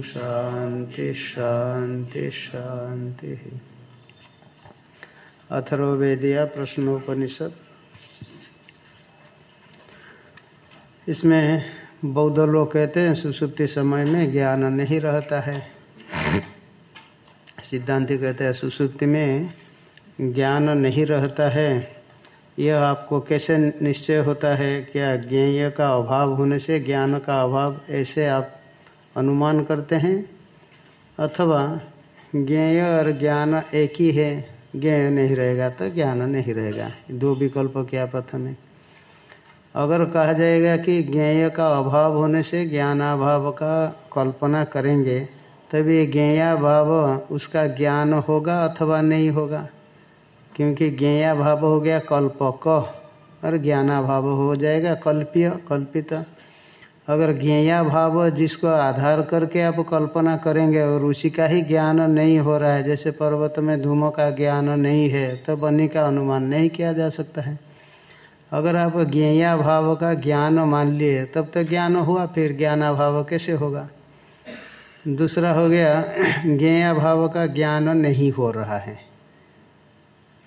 शान्ति शांति शांति। अथर्वेदिया प्रश्नोपनिषद। इसमें बौद्ध लोग कहते हैं, सुसुप्ति समय में ज्ञान नहीं रहता है। सिद्धांति कहते हैं, सुसुप्ति में ज्ञान नहीं रहता है। यह आपको कैसे निश्चय होता है? क्या ज्ञेय का अभाव होने से, ज्ञान का अभाव ऐसे आप अनुमान करते हैं, अथवा ज्ञेय और ज्ञान एक ही है, ज्ञेय नहीं रहेगा तो ज्ञान नहीं रहेगा। दो विकल्प क्या प्रथम है? अगर कहा जाएगा कि ज्ञेय का अभाव होने से ज्ञानाभाव का कल्पना करेंगे, तभी ज्ञेयाभाव उसका ज्ञान होगा अथवा नहीं होगा? क्योंकि ज्ञेयाभाव हो गया कल्प क और ज्ञानाभाव हो जाएगा कल्प्य, कल्पित। अगर ज्ञेया भाव जिसको आधार करके आप कल्पना करेंगे और उसी का ही ज्ञान नहीं हो रहा है, जैसे पर्वत में धूमों का ज्ञान नहीं है तो बनी का अनुमान नहीं किया जा सकता है। अगर आप ज्ञेया भाव का ज्ञान मान लिए, तब तो ज्ञान हुआ, फिर ज्ञानाभाव कैसे होगा? दूसरा हो गया, ज्ञेया भाव का ज्ञान नहीं हो रहा है।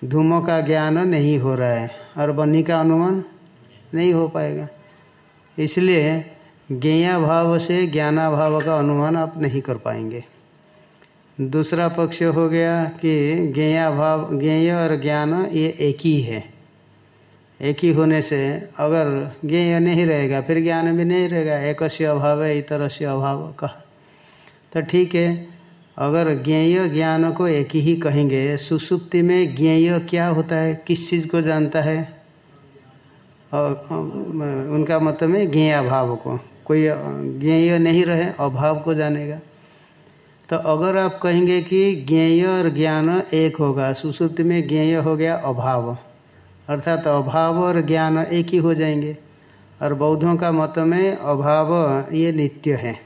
धूमों का ज्ञान नहीं हो रहा है, और बनी का अनुमान नहीं हो पाएगा। इसलिए ज्ञेया भाव से ज्ञानाभाव का अनुमान आप नहीं कर पाएँगे। दूसरा पक्ष हो गया कि ज्ञेया भाव ज्ञेय और ज्ञान ये एक ही है। एक ही होने से अगर ज्ञेय नहीं रहेगा, फिर ज्ञान भी नहीं रहेगा। एक से अभाव है इतर से अभाव कहा। तो ठीक है, अगर ज्ञेय ज्ञान को एक ही कहेंगे, सुसुप्ति में ज्ञेय क्या होता है, किस चीज़ को जानता है? और उनका मतलब है ज्ञेय भाव को। कोई ज्ञेय नहीं रहे, अभाव को जानेगा। तो अगर आप कहेंगे कि ज्ञेय और ज्ञान एक होगा, सुसुप्ति में ज्ञेय हो गया अभाव। अर्थात तो अभाव और ज्ञान एक ही हो जाएँगे। और बौद्धों का मत में अभाव ये नित्य है।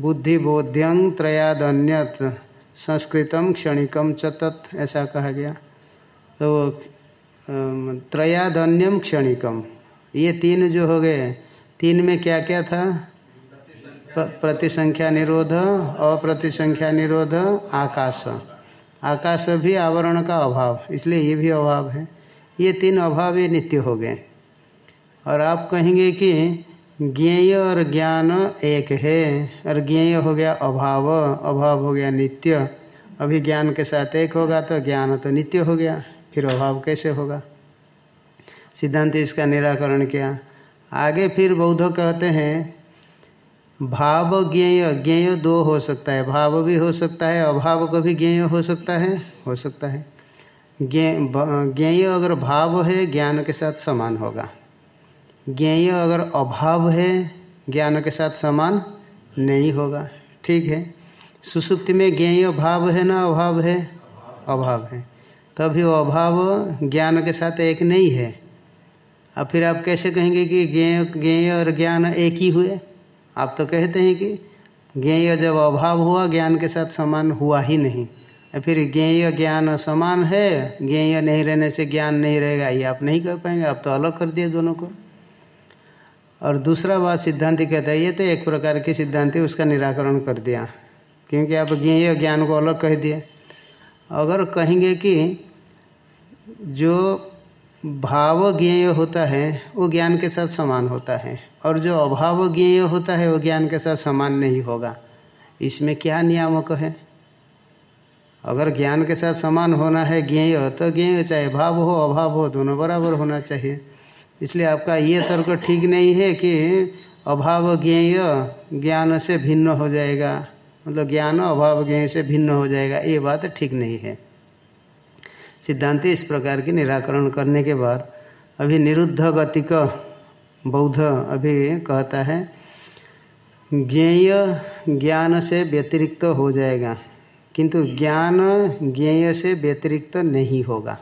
बुद्धि बोध्यं त्रयादन्यत संस्कृतम क्षणिकम चतत ऐसा कहा गया। तो त्रयादन्यम क्षणिकम ये तीन जो हो गए तीन में क्या क्या था? प्रतिसंख्या निरोध, अप्रतिसंख्या निरोध, आकाश। आकाश भी आवरण का अभाव, इसलिए ये भी अभाव है। ये तीन अभाव ये नित्य हो गए। और आप कहेंगे कि ज्ञेय और ज्ञान एक है, और ज्ञेय हो गया अभाव अभाव हो गया नित्य। अभी ज्ञान के साथ एक होगा तो ज्ञान तो नित्य हो गया, फिर अभाव कैसे होगा? सिद्धांत इसका निराकरण किया। आगे फिर बौद्ध कहते हैं, भाव ज्ञेय ज्ञेय दो हो सकता है। भाव भी हो सकता है, अभाव को भी ज्ञेय हो सकता है, हो सकता है। ज्ञेय अगर भाव है, ज्ञान के साथ समान होगा। ज्ञेय अगर अभाव है, ज्ञान के साथ समान नहीं होगा। ठीक है? सुसुप्ति में ज्ञेय भाव है ना अभाव है? अभाव है। तभी अभाव ज्ञान के साथ एक नहीं है। अब फिर आप कैसे कहेंगे कि ज्ञेय ज्ञेय और ज्ञान एक ही हुए? आप तो कहते हैं कि ज्ञेय जब अभाव हुआ, ज्ञान के साथ समान हुआ ही नहीं। फिर ज्ञेय, ज्ञान समान है? ज्ञेय नहीं रहने से ज्ञान नहीं रहेगा, ये आप नहीं कर पाएँगे। आप तो अलग कर दिए दोनों को। और दूसरा बात, सिद्धांति कहता है, ये तो एक प्रकार की सिद्धांति उसका निराकरण कर दिया। क्योंकि आप ज्ञेय, ज्ञान को अलग कह दिए। अगर कहेंगे कि जो भाव ज्ञेय होता है, वो ज्ञान के साथ समान होता है। और जो अभाव ज्ञेय होता है, वो ज्ञान के साथ समान नहीं होगा। इसमें क्या नियामक है? अगर ज्ञान के साथ समान होना है, ज्ञेय तो ज्ञेय चाहे भाव हो, अभाव हो, दोनों बराबर होना चाहिए। इसलिए आपका ये तर्क ठीक नहीं है कि अभाव ज्ञेय ज्ञान से भिन्न हो जाएगा। मतलब ज्ञान अभाव ज्ञेय से भिन्न हो जाएगा, ये बात ठीक नहीं है। सिद्धांति इस प्रकार की निराकरण करने के बाद अभी निरुद्ध गति का बौद्ध अभी कहता है, ज्ञेय ज्ञान से व्यतिरिक्त हो जाएगा, किंतु ज्ञान ज्ञेय से व्यतिरिक्त नहीं होगा।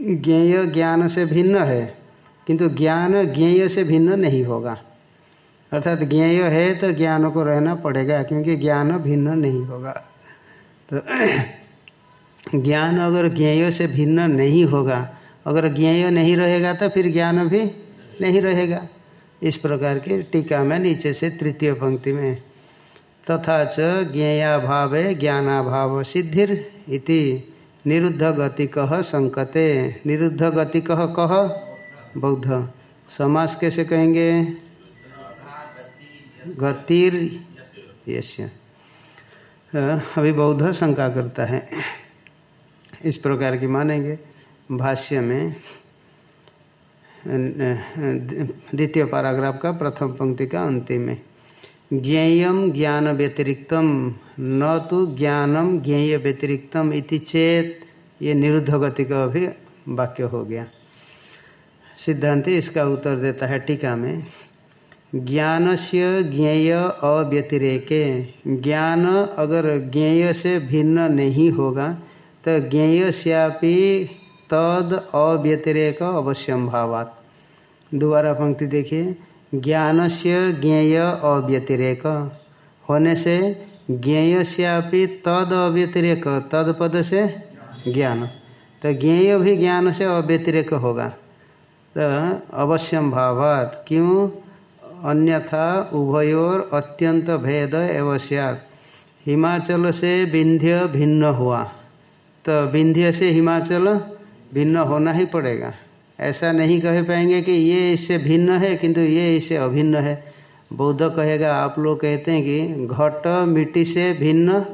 ज्ञेय ज्ञान से भिन्न है, किंतु ज्ञान ज्ञेय से भिन्न नहीं होगा। अर्थात ज्ञेय है तो ज्ञान को रहना पड़ेगा, क्योंकि ज्ञान भिन्न नहीं होगा। तो ज्ञान अगर ज्ञेय से भिन्न नहीं होगा, अगर ज्ञेय नहीं रहेगा तो फिर ज्ञान भी नहीं रहेगा। इस प्रकार की टीका में नीचे से तृतीय पंक्ति में, तथा च ज्ञेयाभाव ज्ञानाभाव सिद्धिर इति निरुद्ध गति कह संकते। निरुद्ध गति कह कह बौद्ध। समास कैसे कहेंगे? गतिर यश अभी बौद्ध शंका करता है। इस प्रकार की मानेंगे। भाष्य में, द्वितीय पैराग्राफ का प्रथम पंक्ति का अंतिम में ज्ञेयम ज्ञान व्यतिरिक्तम, न तो ज्ञानम ज्ञेय व्यतिरिक्तम इति चेत, ये निरुद्ध गति का भी वाक्य हो गया। सिद्धांति इसका उत्तर देता है टीका में ज्ञान से ज्ञेय अव्यतिरेके, ज्ञान अगर ज्ञेय से भिन्न नहीं होगा तो ज्ञेय श्यापी तद अव्यतिरेक अवश्यम भावात। दोबारा पंक्ति देखिए। ज्ञान से ज्ञेय अव्यतिरेक। होने से ज्ञेय श्यापी तद अव्यतिरेक, तद पद से ज्ञान। तो ज्ञेय भी ज्ञान से अव्यतिरेक होगा। तो अवश्यम भावात। क्यों? अन्यथा उभयोर अत्यंत भेद एवं हिमाचल से विंध्य भिन्न हुआ। तो विंध्य से हिमाचल भिन्न होना ही पड़ेगा। ऐसा नहीं कह पाएँगे कि ये इससे भिन्न है, किंतु ये इससे अभिन्न है। बौद्ध कहेगा, आप लोग कहते हैं कि घट मिट्टी से भिन्न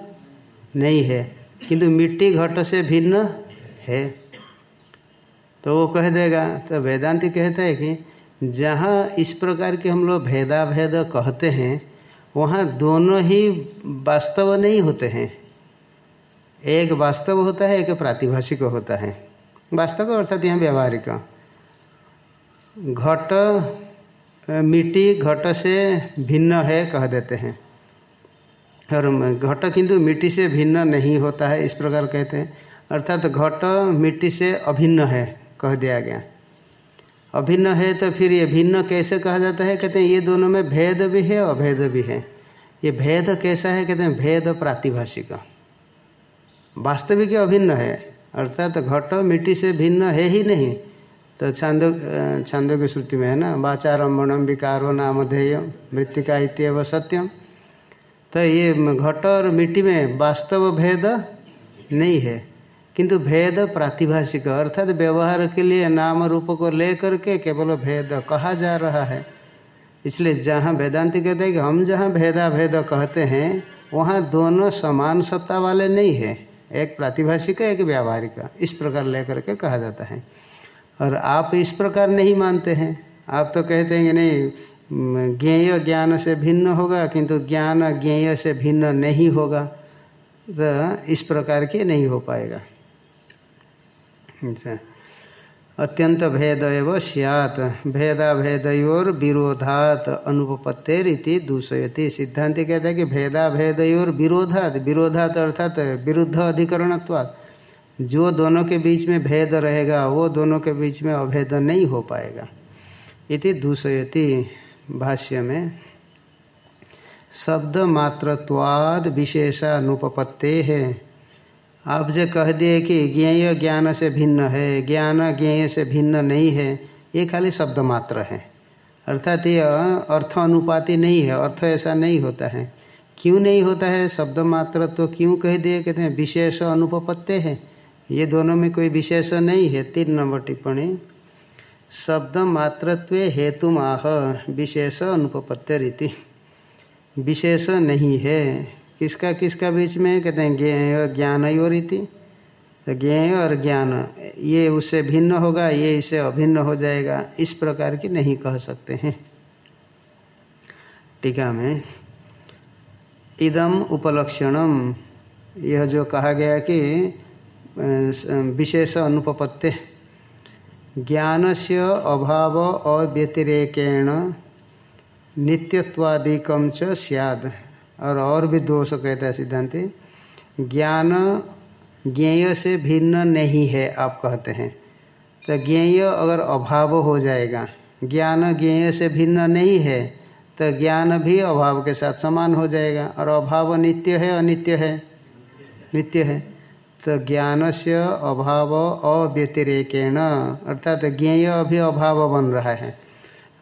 नहीं है, किंतु मिट्टी घट से भिन्न है। तो वो कह देगा तो वेदांति कहता है कि जहाँ इस प्रकार के हम लोग भेदा भेद कहते हैं, वहाँ दोनों ही वास्तव नहीं होते हैं। एक वास्तव होता है, एक प्रातिभाषिक होता है। वास्तव अर्थात यहाँ व्यवहारिक। घट मिट्टी घट से भिन्न है कह देते हैं। और घट किंतु मिट्टी से भिन्न नहीं होता है, इस प्रकार कहते हैं। अर्थात घट मिट्टी से अभिन्न है कह दिया गया। अभिन्न है तो फिर ये भिन्न कैसे कहा जाता है? कहते हैं ये दोनों में भेद भी है, अभेद भी है। ये भेद कैसा है? कहते हैं भेद प्रातिभाषिक। वास्तविक अभिन्न है, अर्थात तो घट मिट्टी से भिन्न है ही नहीं। तो छांदो छांदो की श्रुति में है ना वाचारम्भम विकारो नामधेय मृतिका इतव सत्यम तो ये घट और मिट्टी में वास्तव भेद नहीं है, किंतु भेद प्रातिभाषिक, अर्थात व्यवहार के लिए नाम रूप को लेकर के केवल भेद कहा जा रहा है। इसलिए जहाँ वेदांति कहते हैं कि हम जहाँ भेदा भेद कहते हैं, वहाँ दोनों समान सत्ता वाले नहीं है। एक प्रातिभाषिक, एक व्यावहारिक, इस प्रकार लेकर के कहा जाता है। और आप इस प्रकार नहीं मानते हैं। आप तो कहते हैं कि नहीं ज्ञेय ज्ञान से भिन्न होगा, किंतु ज्ञान ज्ञेय से भिन्न नहीं होगा तो इस प्रकार के नहीं हो पाएगा। अच्छा। अत्यंत भेद सियात। भेदा भेदयोर विरोधात। अनुपत्तेरिति दूषयति। सिद्धांति कहता है कि भेदा भेदयोर विरोधात। विरोधात अर्थात विरुद्ध अधिकरणत्वात्। जो दोनों के बीच में भेद रहेगा, वो दोनों के बीच में अभेद नहीं हो पाएगा। इति दूषयति भाष्य में। शब्द मात्रत्वाद विशेषानुपत्ते है आप जो कह दिए कि ज्ञेय ज्ञान से भिन्न है, ज्ञान ज्ञेय से भिन्न नहीं है, ये खाली शब्द मात्र है। अर्थात ये अर्थ अनुपाति नहीं है, अर्थ ऐसा नहीं होता है। क्यों नहीं होता है? शब्द मात्र तो क्यों कह दिए? कहते हैं, विशेष अनुपत्य है। ये दोनों में कोई विशेष नहीं है, तीन नंबर टिप्पणी। शब्द मात्रत्व हेतु आह विशेष अनुपत्य रीति। विशेष नहीं है। किसका किसका बीच में? कहते हैं ज्ञेय ज्ञान और रीति तो ज्ञेय और ज्ञान, ये उससे भिन्न होगा, ये इससे अभिन्न हो जाएगा। इस प्रकार की नहीं कह सकते हैं। टीका में, इदम उपलक्षणम, यह जो कहा गया कि विशेष अनुपत्ति ज्ञान से अभाव अव्यतिरेकेण नित्यत्वादिकम च सियाद। और और भी दोष कहता है सिद्धांति। ज्ञान ज्ञेय से भिन्न नहीं है, आप कहते हैं। तो ज्ञेय अगर अभाव हो जाएगा, ज्ञान ज्ञेय से भिन्न नहीं है तो ज्ञान भी अभाव के साथ समान हो जाएगा। और अभाव नित्य है, अनित्य है? नित्य है। तो ज्ञान से अभाव अव्यतिरेकेण, अर्थात ज्ञेय अभी अभाव बन रहा है।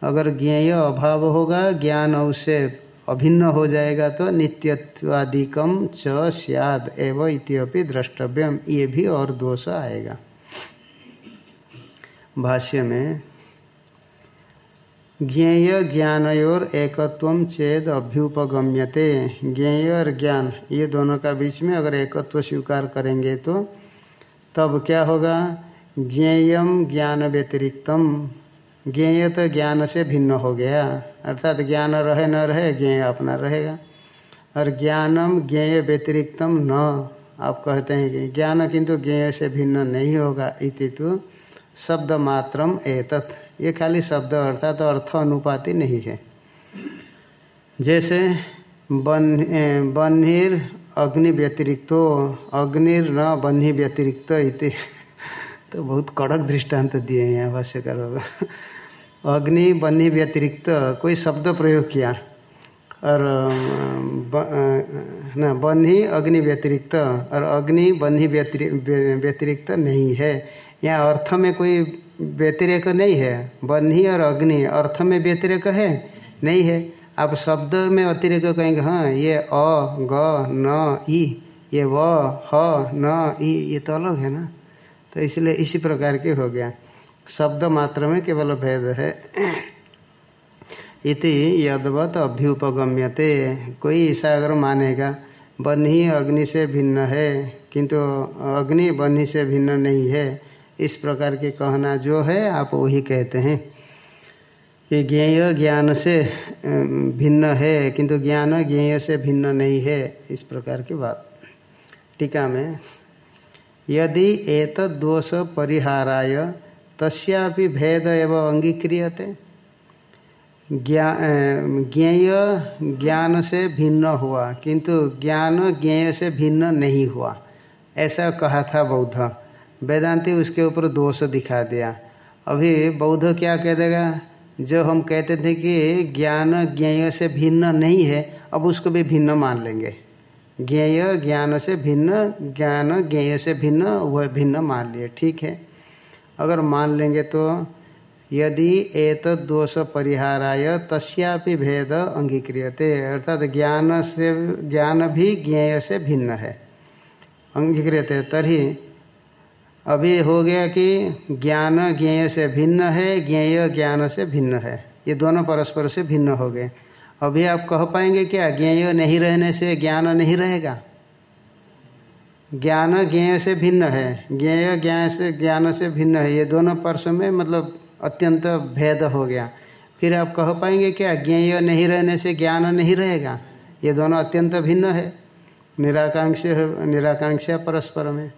अगर ज्ञेय अभाव होगा, ज्ञान उससे अभिन्न हो जाएगा तो नित्यत्वादिकम च सियाद एव इत्यपि द्रष्टव्यम। ये भी और दोष आएगा। भाष्य में, ज्ञेय ज्ञानयोर एकत्व चेद अभ्युपगम्यते। ज्ञेय और ज्ञान, ये दोनों का बीच में अगर एकत्व स्वीकार करेंगे तो तब क्या होगा? ज्ञेयम ज्ञान व्यतिरिक्तम ज्ञेय तो ज्ञान से भिन्न हो गया। अर्थात ज्ञान रहे, न रहे, ज्ञेय अपना रहेगा। और ज्ञानम ज्ञेय व्यतिरिक्तम न, आप कहते हैं कि ज्ञान किंतु ज्ञेय से भिन्न नहीं होगा इति तो शब्द मात्रम एतत्। ये खाली शब्द, अर्थात तो अर्थ अनुपाति नहीं है। जैसे बन बन्हीर अग्नि व्यतिरिक्तो, अग्निर न बन्ही व्यतिरिक्त इति। तो बहुत कड़क दृष्टांत दिए हैं भाष्यकर अग्नि बन्ही व्यतिरिक्त कोई शब्द प्रयोग किया। और न, बन्ही अग्नि व्यतिरिक्त, और अग्नि बन्ही व्यतिरिक्त नहीं है। यहाँ अर्थ में कोई व्यतिरेक नहीं है। बन्ही और अग्नि अर्थ में व्यतिरेक है? नहीं है। आप शब्द में अतिरेक कहेंगे हाँ ये अ, ग, न ई ये व, ह, न ई ये तो अलग है ना। तो इसलिए इसी प्रकार के हो गया। शब्द मात्र में केवल भेद है। इति यदवत अभ्युपगम्यते। कोई ऐसा अगर मानेगा बन्ही अग्नि से भिन्न है, किंतु अग्नि बन्ही से भिन्न नहीं है। इस प्रकार के कहना जो है, आप वही कहते हैं। कि ज्ञेय ज्ञान से भिन्न है, किंतु ज्ञान ज्ञेय से भिन्न नहीं है, इस प्रकार की बात। टीका में यदि एत दोष परिहाराय तस्यापि भेद एवं अंगीक्रियते ज्ञेय ज्ञान से भिन्न हुआ किंतु ज्ञान ज्ञेय से भिन्न नहीं हुआ। ऐसा कहा था बौद्ध। वेदांति उसके ऊपर दोष दिखा दिया। अभी बौद्ध क्या कह देगा? जो हम कहते थे कि ज्ञान ज्ञेय से भिन्न नहीं है, अब उसको भी भिन्न मान लेंगे। ज्ञेय ज्ञान से भिन्न, ज्ञान ज्ञेय से भिन्न, वह भिन्न मान लिए। ठीक है? अगर मान लेंगे तो यदि एत दोष परिहाराय तस्यापि भेद अंगीक्रियते, अर्थात ज्ञान से, ज्ञान भी ज्ञेय से भिन्न है। अंगीक्रियते तरी अभी हो गया कि ज्ञान ज्ञेय से भिन्न है, ज्ञेय ज्ञान से भिन्न है। ये दोनों परस्पर से भिन्न हो गए। अभी आप कह पाएँगे क्या? ज्ञेय नहीं रहने से ज्ञान नहीं रहेगा। ज्ञान ज्ञेय से भिन्न है। ज्ञेय ज्ञान से ज्ञान से भिन्न है। ये दोनों परसों में मतलब अत्यंत भेद हो गया। फिर आप कह पाएँगे क्या? ज्ञेय नहीं रहने से ज्ञान नहीं रहेगा। ये दोनों अत्यंत भिन्न है। निराकांक्ष निराकांक्षा परस्पर में।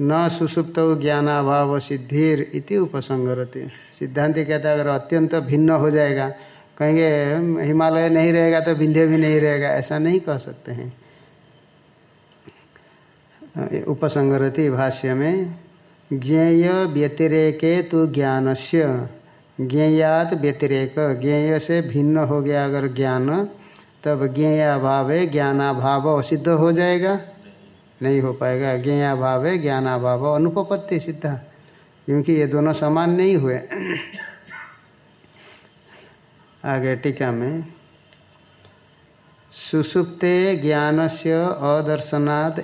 न सुसुप्त ज्ञानाभाव सिद्धिर इति उपसंगरति सिद्धांत कहता है, अगर अत्यंत भिन्न हो जाएगा कहेंगे हिमालय नहीं रहेगा तो विंध्य भी नहीं रहेगा। ऐसा नहीं कह सकते हैं। उपसंगरति भाष्य में, ज्ञेय व्यतिरेके तो ज्ञान से ज्ञेयात व्यतिरेक। ज्ञेय से भिन्न हो गया अगर ज्ञान, तब ज्ञेयाभाव ज्ञानाभाव असिद्ध हो जाएगा। नहीं हो पाएगा। ज्ञाभाव है ज्ञानाभाव अनुपपत्ति सिद्धा। क्योंकि ये दोनों समान नहीं हुए। आगे टीका में, सुसुप्ते ज्ञान से अदर्शनाद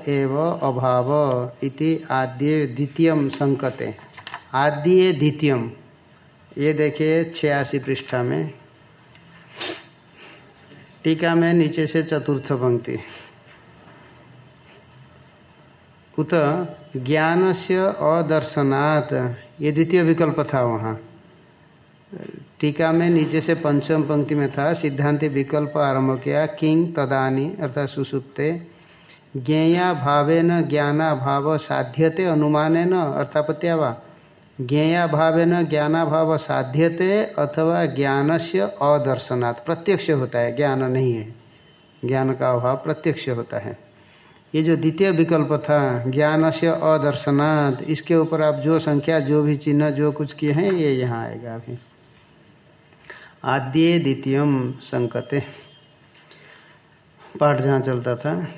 अभाव इति आद्य द्वितीय संकते। आद्य द्वितीय। ये देखिए छियासी पृष्ठा में। टीका में नीचे से चतुर्थ पंक्ति। उत ज्ञान से अदर्शनात् ये द्वितीय विकल्प था वहाँ। टीका में नीचे से पंचम पंक्ति में था, सिद्धांत विकल्प आरंभ किया किंग तदानी, अर्थात सुसुप्ते, ज्ञेया भावेन ज्ञाना भाव साध्यते अनुमान न अर्थापत्या वा, ज्ञेया भावेन ज्ञाना भाव साध्यते अथवा ज्ञान से अदर्शनात् प्रत्यक्ष होता है, ज्ञान नहीं है, ज्ञान का अभाव प्रत्यक्ष होता है। ये जो द्वितीय विकल्प था ज्ञान से अदर्शनात्, इसके ऊपर आप जो संख्या, जो भी चिन्ह, जो कुछ किए हैं, ये यहाँ आएगा अभी। आद्य द्वितीय संकते। पाठ जहाँ चलता था।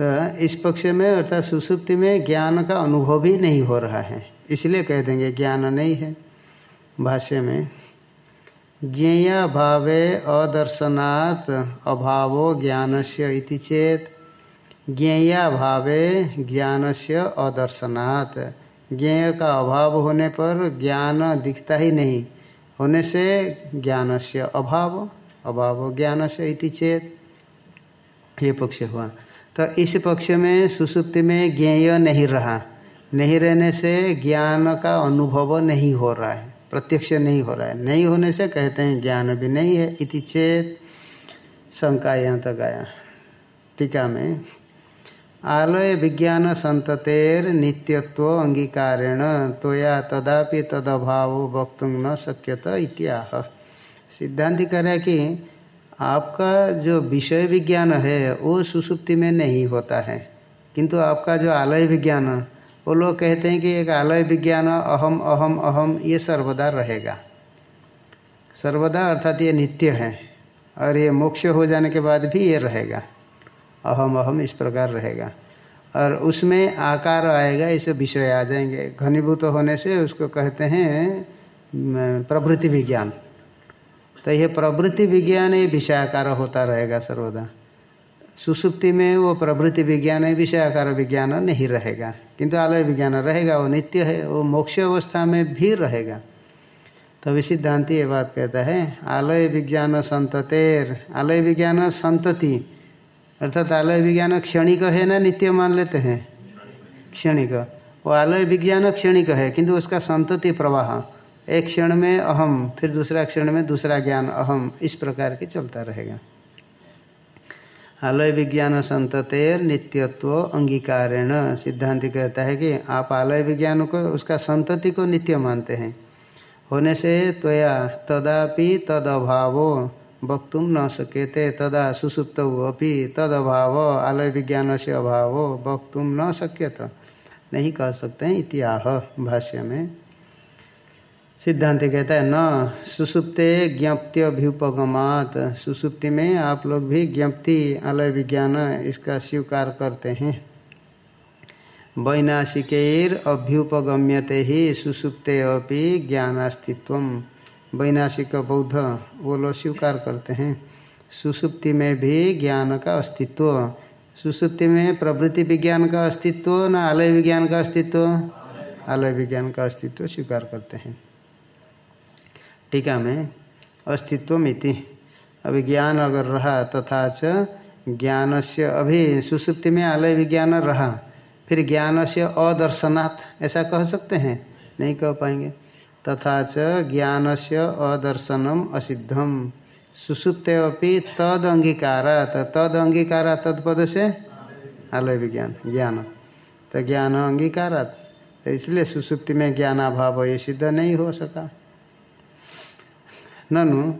तो इस पक्ष में अर्थात सुसुप्ति में ज्ञान का अनुभव ही नहीं हो रहा है। इसलिए कह देंगे ज्ञान नहीं है। भाष्य में, ज्ञेय भावे अदर्शनात् अभावो ज्ञान से इति चेत, ज्ञेय भावे ज्ञान से अदर्शनात्। ज्ञेय का अभाव होने पर ज्ञान दिखता ही नहीं। होने से ज्ञान से अभाव अभाव ज्ञान से इति चेत ये पक्ष हुआ। तो इस पक्ष में सुसुप्ति में ज्ञेय नहीं रहा। नहीं रहने से ज्ञान का अनुभव नहीं हो रहा है, प्रत्यक्ष नहीं हो रहा है। नहीं होने से कहते हैं ज्ञान भी नहीं है इति चेत शंका यहाँ तक आया। टीका में आलय विज्ञान संततेर नित्यत्व अंगीकारेण तोया तदापि तदभाव वक्त न शक्यत इत्याह। सिद्धांति कह रहा कि आपका जो विषय विज्ञान है, वो सुसुप्ति में नहीं होता है। किंतु आपका जो आलय विज्ञान, वो लोग कहते हैं कि एक आलय विज्ञान अहम अहम अहम, ये सर्वदा रहेगा। सर्वदा अर्थात ये नित्य है, और ये मोक्ष हो जाने के बाद भी ये रहेगा। अहम अहम इस प्रकार रहेगा। और उसमें आकार आएगा, इसे विषय आ जाएँगे। घनीभूत होने से उसको कहते हैं प्रवृत्ति विज्ञान। तो यह प्रवृत्ति विज्ञान ये विषयाकार होता रहेगा सर्वदा। सुसुप्ति में वो प्रवृत्ति विज्ञान विषयाकार विज्ञान नहीं रहेगा। किंतु आलय विज्ञान रहेगा, वो नित्य है, वो मोक्ष अवस्था में भी रहेगा। तभी सिद्धांति ये बात कहता है, आलय विज्ञान संततेर, आलय विज्ञान संतति। अर्थात आलय विज्ञान क्षणिक है ना नित्य मान लेते हैं? क्षणिक। वो आलय विज्ञान क्षणिक है, किंतु उसका संतति प्रवाह। एक क्षण में अहम, फिर दूसरा क्षण में दूसरा ज्ञान अहम, इस प्रकार के चलता रहेगा। आलय विज्ञान संततेर नित्यत्व अंगीकारेण। सिद्धांति कहता है कि आप आलय विज्ञान को, उसका संतति को नित्य मानते हैं। होने से त्वया तदापि तद अभावो वक्तुम न सकेते तदा सुसुप्त अपि तद अभाव आलय विज्ञान से अभाव वक्तुम न सक्यत नहीं कह सकते हैं इतिहाह भाष्य में। सिद्धांत कहता है, न सुसुप्ते ज्ञप्ति अभ्युपगमात सुसुप्ति में आप लोग भी ज्ञप्ति अलय विज्ञान इसका स्वीकार करते हैं। वैनाशिकेर अभ्युपगम्यते ही सुसुप्ते अपि ज्ञानास्तित्व वैनाशिक बौद्ध, वो लोग स्वीकार करते हैं। सुसुप्ति में भी ज्ञान का अस्तित्व। सुसुप्ति में प्रवृत्ति विज्ञान का अस्तित्व, न आलय विज्ञान का अस्तित्व? आलय विज्ञान का अस्तित्व स्वीकार करते हैं। टीका में अस्तित्व मिति अभी ज्ञान अगर रहा, तथा च ज्ञान से अभी सुसुप्ति में आलय विज्ञान रहा, फिर ज्ञान से अदर्शनात्, ऐसा कह सकते हैं? नहीं कह पाएँगे। तथा च ज्ञान से अदर्शनम असिद्धम। सुसुप्ते अपनी तद अंगीकारात तद अंगीकारा तत्पद से आलय विज्ञान, ज्ञान। तो ज्ञान अंगीकारात तो इसलिए सुसुप्ति में ज्ञानाभाव ये सिद्ध नहीं हो सका। ननु,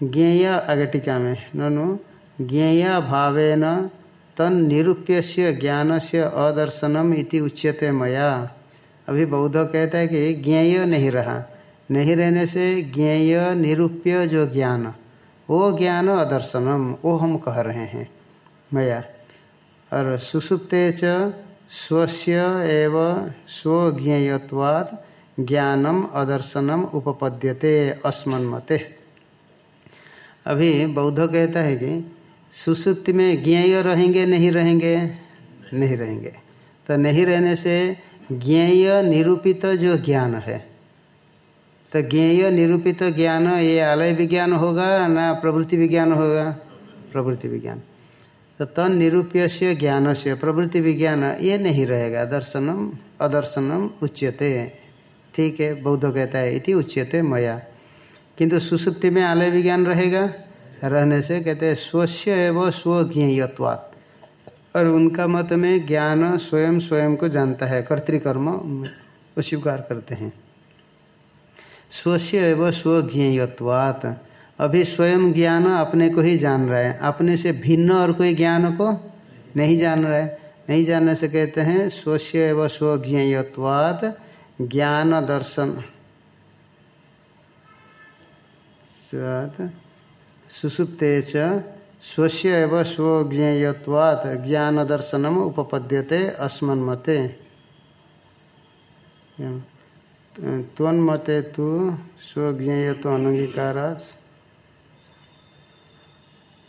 ज्ञेय आगे टीका में, ननु, ज्ञेय भावेन तन निरूप्य ज्ञान से अदर्शनम उच्यते मया। अभी बौद्ध कहता है कि ज्ञेय नहीं रहा। नहीं रहने से ज्ञेय, निरूप्य जो ज्ञान, वो ज्ञान अदर्शनम, वो हम कह रहे हैं। मया। और सुसुप्ते च स्वस्य एव स्वज्ञेयत्वाद ज्ञानम अदर्शनम उपपद्यते अस्मन मते अभी बौद्ध कहता है कि सुसुप्ति में ज्ञेय रहेंगे, नहीं रहेंगे? नहीं रहेंगे। तो नहीं रहने से ज्ञेय निरूपित जो ज्ञान है। तो ज्ञेय निरूपित ज्ञान, ये आलय विज्ञान होगा ना प्रवृत्ति विज्ञान होगा? प्रवृत्ति विज्ञान। तो तन निरूप्य से ज्ञान से प्रवृत्ति विज्ञान, ये नहीं रहेगा। दर्शनम अदर्शनम उच्यते। ठीक है, बौद्ध कहता है, इति उच्यते मया। किंतु सुसुप्ति में आलय विज्ञान रहेगा? रहने से कहते हैं, स्वस्य एवं स्वज्ञेयत्वात् और उनका मत में ज्ञान स्वयं स्वयं को जानता है, कर्तिकर्म वो स्वीकार करते हैं। स्वस्य एवं स्वज्ञेयत्वात्। अभी स्वयं ज्ञान अपने को ही जान रहा है। अपने से भिन्न और कोई ज्ञान को नहीं जान रहा। है नहीं जानने से कहते हैं, स्वस्य एवं स्वज्ञेयत्वाद ज्ञान दर्शन। सुसुप्ते स्वस्य एवं स्वज्ञेयत्वात् ज्ञान दर्शनम उपपद्यते अस्मन्मते। त्वन्मते तो स्वज्ञेयत्व अनंगीकार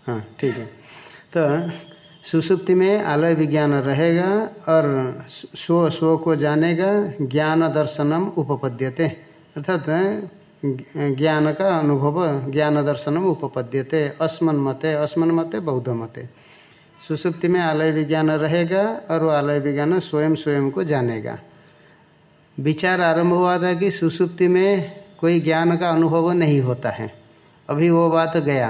हाँ ठीक है। तो सुसुप्ति में आलय विज्ञान रहेगा और स्व स्व को जानेगा ज्ञान दर्शनम उपपद्यते। अर्थात ज्ञान का अनुभव ज्ञान दर्शनम उपपद्यते। अस्मन मते अस्मन मते, बौद्ध मते। सुसुप्ति में आलय विज्ञान रहेगा और वो आलय विज्ञान स्वयं स्वयं को जानेगा। विचार आरंभ हुआ था कि सुसुप्ति में कोई ज्ञान का अनुभव नहीं होता है। अभी वो बात गया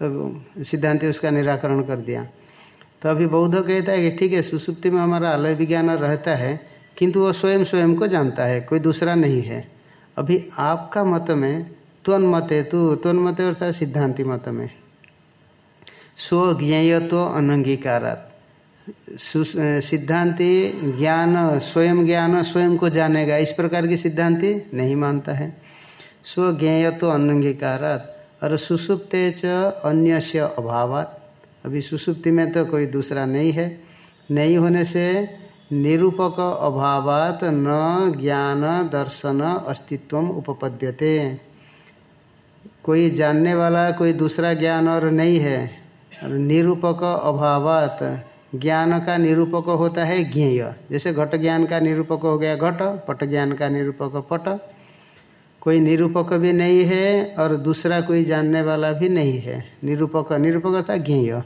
तो सिद्धांति उसका निराकरण कर दिया। तो अभी बौद्ध कहता है कि ठीक है सुसुप्ति में हमारा आलय विज्ञान रहता है, किंतु वो स्वयं स्वयं को जानता है, कोई दूसरा नहीं है। अभी आपका मत में, त्वन मते तु, त्वन मत अर्थात सिद्धांति मत में। स्वज्ञेयत्व अनंगीकारात। सिद्धांति ज्ञान, स्वयं ज्ञान, स्वयं को जानेगा, इस प्रकार की सिद्धांति नहीं मानता है। स्वज्ञेयत्व अनंगीकारात। और सुसुप्ते च अन्य अभावात। अभी सुसुप्ति में तो कोई दूसरा नहीं है। नहीं होने से निरूपक अभावात न ज्ञान दर्शन अस्तित्व उपपद्यते। कोई जानने वाला, कोई दूसरा ज्ञान और नहीं है। और निरूपक अभावात, ज्ञान का निरूपक होता है ज्ञेय। जैसे घट ज्ञान का निरूपक हो गया घट, पट ज्ञान का निरूपक पट। कोई निरूपक भी नहीं है और दूसरा कोई जानने वाला भी नहीं है। निरूपक निरूपक अर्थात ज्ञेय।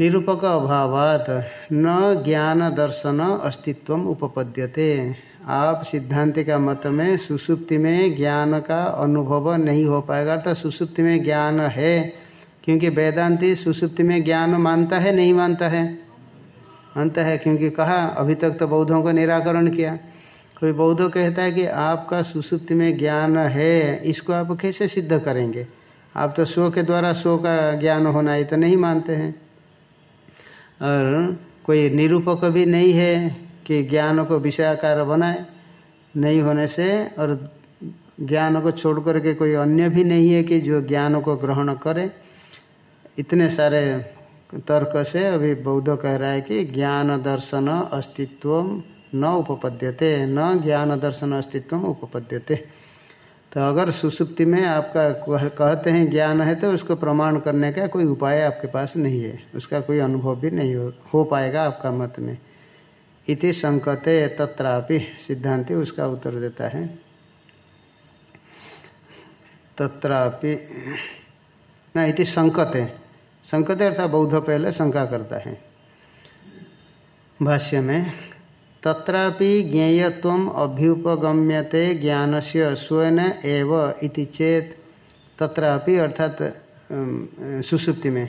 निरूपक अभावात न ज्ञान दर्शन अस्तित्व उपपद्यते। आप सिद्धांति का मत में सुसुप्ति में ज्ञान का अनुभव नहीं हो पाएगा, अर्थात सुसुप्ति में ज्ञान है, क्योंकि वेदांति सुसुप्ति में ज्ञान मानता है, नहीं मानता है? मानता है क्योंकि कहा, अभी तक तो बौद्धों को निराकरण किया। कोई बौद्ध कहता है कि आपका सुसुप्ति में ज्ञान है, इसको आप कैसे सिद्ध करेंगे? आप तो स्व के द्वारा स्व का ज्ञान होना ये तो नहीं मानते हैं। और कोई निरूपक भी नहीं है कि ज्ञान को विषयाकार बनाए, नहीं होने से और ज्ञान को छोड़ करके कोई अन्य भी नहीं है कि जो ज्ञान को ग्रहण करे। इतने सारे तर्क से अभी बौद्ध कह रहा है कि ज्ञान दर्शन अस्तित्व न उपपद्यते, न ज्ञान दर्शन अस्तित्व उपपद्यते। तो अगर सुसुप्ति में आपका कहते हैं ज्ञान है तो उसको प्रमाण करने का कोई उपाय आपके पास नहीं है। उसका कोई अनुभव भी नहीं हो, हो पाएगा आपका मत में। इति संकते तत्रापि सिद्धांति उसका उत्तर देता है। तत्रापि न इति संकते। संकट अर्थात बौद्ध पहले शंका करता है। भाष्य में तत्रापि ज्ञेयत्व अभ्युपगम्यते ज्ञान से स्वयं एव इति चेत तत्रापि अर्थात सुसुप्ति में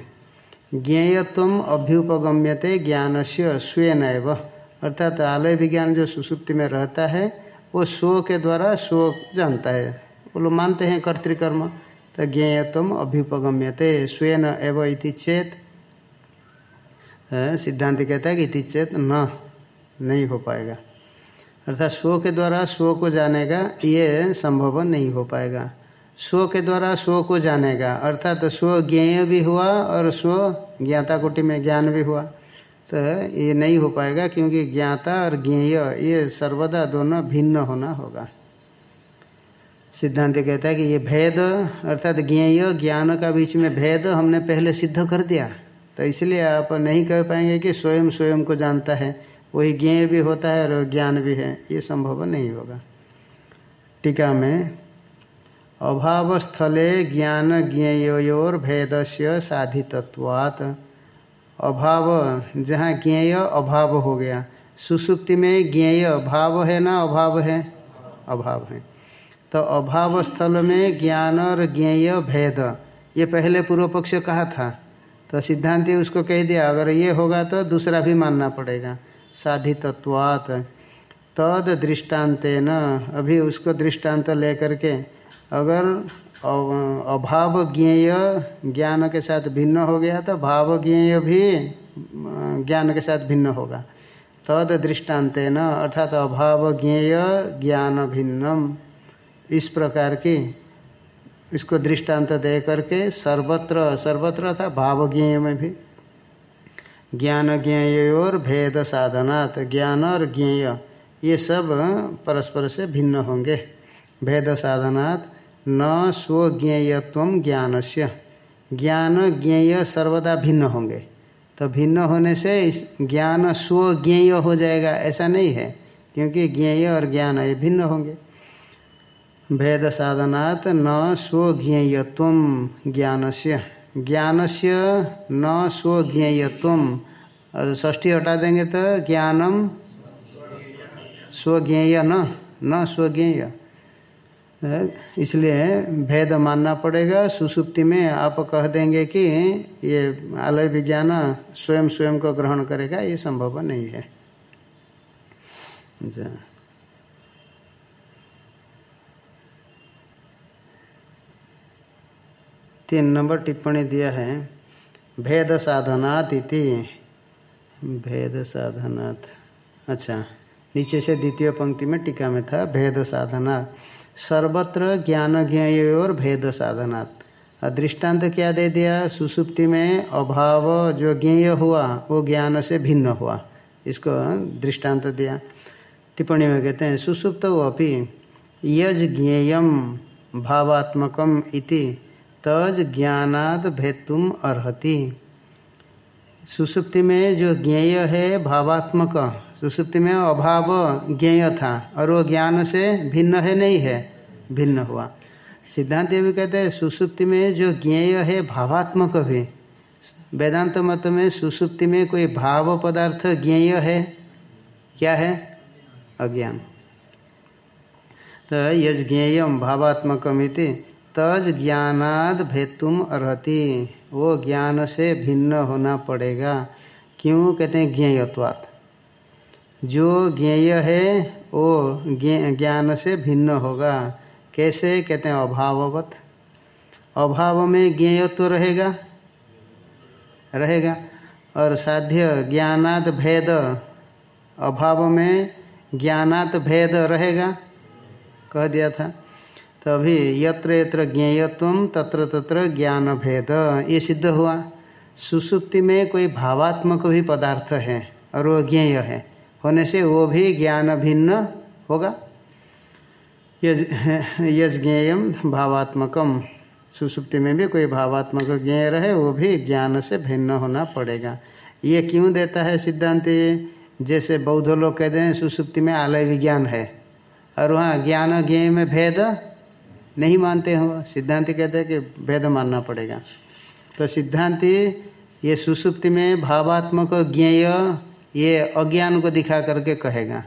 ज्ञेयत्व अभ्युपगम्यते ज्ञान से स्वयं एव। अर्थात आलय विज्ञान जो सुसुप्ति में रहता है, वो स्व के द्वारा स्व जानता है। वो लोग मानते हैं कर्तिकर्म तो ज्ञेयत्व अभ्युपगम्यते स्वयं एव इति चेत सिद्धांत कहता है कि इति चेत न। नहीं हो पाएगा। अर्थात स्व के द्वारा स्व को जानेगा, ये संभव नहीं हो पाएगा। स्व के द्वारा स्व को जानेगा, अर्थात तो स्व ज्ञेय भी हुआ और स्व ज्ञाता कोटि में ज्ञान भी हुआ। तो ये नहीं हो पाएगा क्योंकि ज्ञाता और ज्ञेय, ये सर्वदा दोनों भिन्न होना होगा। सिद्धांत कहता है कि ये भेद, अर्थात ज्ञेय, ज्ञान का बीच में भेद हमने पहले सिद्ध कर दिया। तो इसलिए आप नहीं कह पाएँगे कि स्वयं स्वयं को जानता है। वही ज्ञेय भी होता है और ज्ञान भी है, ये संभव नहीं होगा। टीका में, अभावस्थले ज्ञान ज्ञेयोर भेद से साधितत्वात्। अभाव, जहाँ ज्ञेय अभाव हो गया, सुसुप्ति में ज्ञेय भाव है ना अभाव है? अभाव है। तो अभाव स्थल में ज्ञान और ज्ञेय भेद, ये पहले पूर्व पक्ष कहा था। तो सिद्धांति उसको कह दिया, अगर ये होगा तो दूसरा भी मानना पड़ेगा। साधितत्वात। तद दृष्टांत न अभी उसको दृष्टांत लेकर के, अगर अभाव ज्ञेय ज्ञान के साथ भिन्न हो गया तो भाव ज्ञेय भी ज्ञान के साथ भिन्न होगा। तद दृष्टांत न अर्थात अभाव ज्ञेय ज्ञान भिन्नम। इस प्रकार की इसको दृष्टांत दे करके सर्वत्र सर्वत्र था भाव ज्ञेय में भी ज्ञान ज्ञेय और भेद साधनात् ज्ञान और ज्ञेय ये सब परस्पर से भिन्न होंगे। भेद साधनात् न स्वज्ञेयत्व ज्ञान से ज्ञान ज्ञेय सर्वदा भिन्न होंगे। तो भिन्न होने से इस ज्ञान स्वज्ञेय हो जाएगा, ऐसा नहीं है, क्योंकि ज्ञेय और ज्ञान ये भिन्न होंगे। भेद साधनात् न स्वज्ञेयत्व ज्ञान से ज्ञान से न स्वज्ञेयत्व। और ष्ठी हटा देंगे तो ज्ञानम स्वज्ञेय न न स्वज्ञेय। इसलिए भेद मानना पड़ेगा। सुसुप्ति में आप कह देंगे कि ये आलय विज्ञान स्वयं स्वयं को ग्रहण करेगा, ये संभव नहीं है। तीन नंबर टिप्पणी दिया है, भेद साधनात् इति। भेद साधनात्। अच्छा नीचे से द्वितीय पंक्ति में टीका में था, भेद साधनात्। सर्वत्र ज्ञान ज्ञेय और भेद साधनात्। दृष्टांत क्या दे दिया? सुसुप्ति में अभाव जो ज्ञेय हुआ, वो ज्ञान से भिन्न हुआ। इसको दृष्टांत दिया। टिप्पणी में कहते हैं, सुसुप्त अपि, यज ज्ञेयम भावात्मकम इति। तज ज्ञानाद भेतुम अर्ति सुसुप्ति में जो ज्ञेय है, भावात्मक। सुसुप्ति में अभाव ज्ञेय था, और वो ज्ञान से भिन्न है, नहीं है, भिन्न हुआ। सिद्धांत ये भी कहते हैं, सुसुप्ति में जो ज्ञेय है, भावात्मक भी वेदांत मत में सुसुप्ति में कोई भाव पदार्थ ज्ञेय है? क्या है? अज्ञान। तो यज ज्ञेयम भावात्मकमिति। तज ज्ञानाद भेतुम अर्ति वो ज्ञान से भिन्न होना पड़ेगा। क्यों? कहते हैं ज्ञेयत्वात्। जो ज्ञेय है, वो ज्ञान से भिन्न होगा। कैसे? कहते हैं अभाववत। अभाव में ज्ञेयत्व रहेगा? रहेगा। और साध्य ज्ञानात भेद। अभाव में ज्ञानात भेद रहेगा। कह दिया था। तभी यत्र यत्र ज्ञेयत्व तत्र तत्र ज्ञान भेद ये सिद्ध हुआ। सुसुप्ति में कोई भावात्मक भी पदार्थ है और वो ज्ञेय है। होने से वो भी ज्ञान भिन्न होगा। यज ज्ञेयम भावात्मकम सुसुप्ति में भी कोई भावात्मक ज्ञेय रहे, वो भी ज्ञान से भिन्न होना पड़ेगा। ये क्यों देता है सिद्धांत जैसे बौद्ध लोग कहते हैं, सुसुप्ति में आलय विज्ञान है। और वहाँ ज्ञान ज्ञेय में भेद नहीं मानते हो? सिद्धांति कहते हैं कि भेद मानना पड़ेगा। तो सिद्धांति, ये सुसुप्ति में भावात्मक ज्ञेय, ये अज्ञान को दिखा करके कहेगा।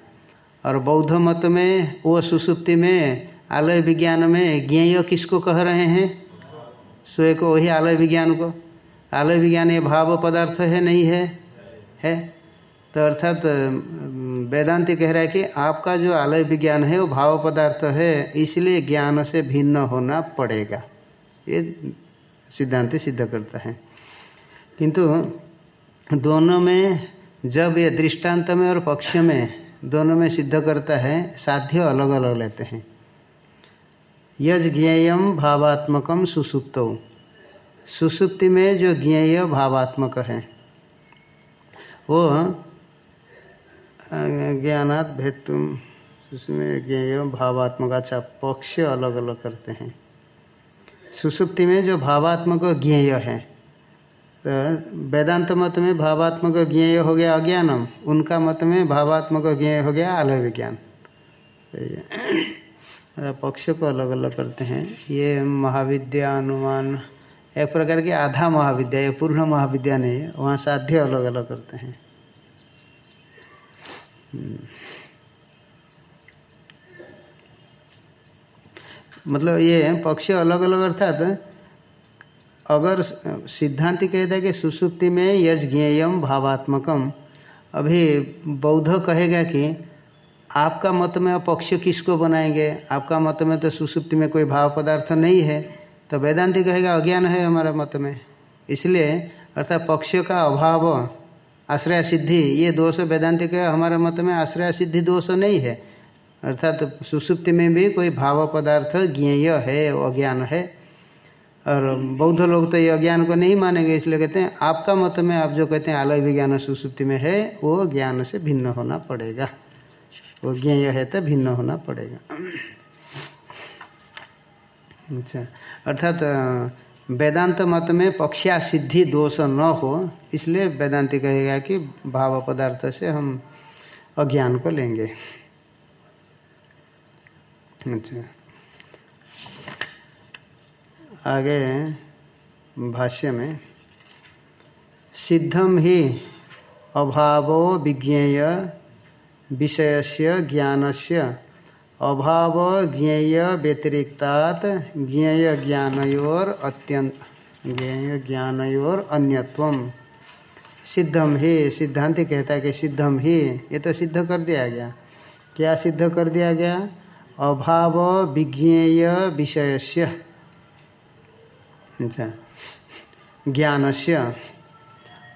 और बौद्ध मत में, वो सुसुप्ति में, आलय विज्ञान में ज्ञेय किसको कह रहे हैं? स्वयं को, वही आलय विज्ञान को। आलय विज्ञान ये भाव पदार्थ है, नहीं है? है? तो अर्थात वेदांति कह रहा है कि आपका जो आलय विज्ञान है, वो भाव पदार्थ है, इसलिए ज्ञान से भिन्न होना पड़ेगा। ये सिद्धांति सिद्ध करता है। किंतु दोनों में, जब ये दृष्टांत में और पक्ष में दोनों में सिद्ध करता है, साध्य अलग अलग लेते हैं। यज ज्ञेयम भावात्मकम सुसुप्त। सुसुप्ति में जो ज्ञेय भावात्मक है, वो ज्ञानात भेतुम उसमें ज्ञेय भावात्मक अच्छा पक्ष अलग अलग करते हैं। सुसुप्ति में जो भावात्मक ज्ञेय है तो वेदांत मत में भावात्मक ज्ञेय हो गया अज्ञानम, उनका मत में भावात्मक ज्ञेय हो गया आलय विज्ञान पक्ष को अलग अलग करते हैं। ये महाविद्या अनुमान, एक प्रकार की आधा महाविद्या, ये पूर्ण महाविद्या नहीं है, वहाँ साध्य अलग अलग करते हैं। मतलब ये पक्ष अलग अलग अर्थात अगर सिद्धांति कहता है कि सुसुप्ति में यज ज्ञेयम भावात्मकम अभी बौद्ध कहेगा कि आपका मत में पक्ष किसको बनाएँगे? आपका मत में तो सुसुप्ति में कोई भाव पदार्थ नहीं है। तो वेदांति कहेगा, अज्ञान है हमारा मत में। इसलिए अर्थात पक्ष का अभाव आश्रय सिद्धि ये दोष वेदांति का हमारे मत में आश्रय सिद्धि दोष नहीं है। अर्थात तो सुसुप्ति में भी कोई भाव पदार्थ ज्ञेय है, अज्ञान है। और बौद्ध लोग तो ये अज्ञान को नहीं मानेंगे, इसलिए कहते हैं, आपका मत में आप जो कहते हैं आलय विज्ञान सुसुप्ति में है, वो ज्ञान से भिन्न होना पड़ेगा। वो ज्ञेय है तो भिन्न होना पड़ेगा। अच्छा अर्थात वेदांत मत में पक्षा सिद्धि दोष न हो, इसलिए वेदांति कहेगा कि भाव पदार्थ से हम अज्ञान को लेंगे। अच्छा। आगे भाष्य में सिद्धम ही अभावो विज्ञेय विषय से ज्ञान ज्ञानस्य अभाव ज्ञेय व्यतिरिक्तात् ज्ञेय ज्ञानयोर अत्यंत ज्ञेय ज्ञानयोर अन्यत्वम। सिद्धम ही, सिद्धांत कहता है कि सिद्धम ही, ये तो सिद्ध कर दिया गया। क्या सिद्ध कर दिया गया? अभाव विज्ञेय विषय से अच्छा। से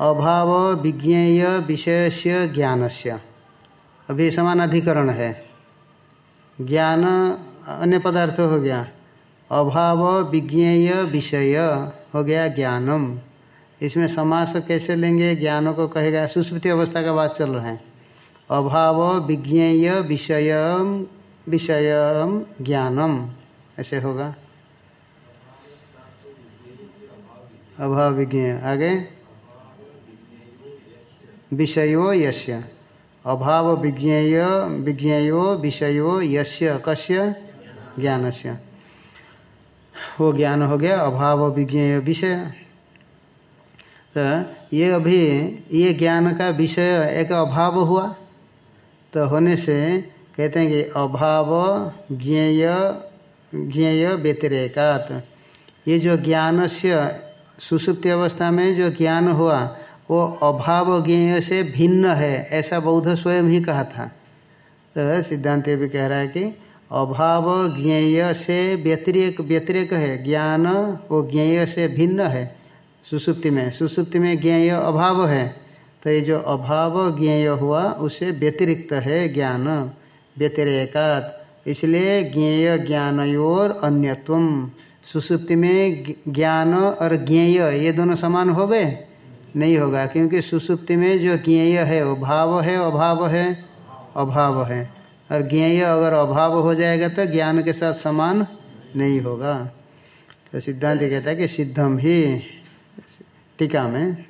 अभाव विज्ञेय विषय से ज्ञान से अभी समान अधिकरण है। ज्ञान, अन्य पदार्थ हो गया। अभाव, विज्ञेय, विषय हो गया ज्ञानम। इसमें समास कैसे लेंगे? ज्ञान को कहेगा सुस्मृति अवस्था का बात चल रहा है। अभाव, विज्ञेय विषय विषय ज्ञानम। ऐसे होगा। अभाव, विज्ञेय। आगे। विषयो यश्य अभाव विज्ञेय, विज्ञेयो, विषयो, यस्य, कस्य? से वो ज्ञान हो गया, अभाव विज्ञेय, विषय। तो ये अभी, ये ज्ञान का विषय एक अभाव हुआ तो होने से कहते हैं कि अभाव ज्ञेय ज्ञेय व्यतिरेकात। ये जो ज्ञान से सुसुप्ति अवस्था में जो ज्ञान हुआ वो अभाव ज्ञेय से भिन्न है, ऐसा बौद्ध स्वयं ही कहा था। तो सिद्धांत भी कह रहा है कि अभाव ज्ञेय से व्यतिरिक व्यतिरिक है, ज्ञान वो ज्ञेय से भिन्न है। सुसुप्ति में सुसुप्ति में ज्ञेय अभाव है। तो ये जो अभाव ज्ञेय हुआ उससे व्यतिरिक्त है ज्ञान, व्यतिरेकात। इसलिए ज्ञेय ज्ञान और अन्यत्वम। सुसुप्ति में ज्ञान और ज्ञेय, ये दोनों समान हो गए? नहीं होगा, क्योंकि सुसुप्ति में जो ज्ञेय है, वो भाव है, अभाव है अभाव है। और ज्ञेय अगर अभाव हो जाएगा तो ज्ञान के साथ समान नहीं होगा। तो सिद्धांत कहता है कि सिद्धम ही, टीका में,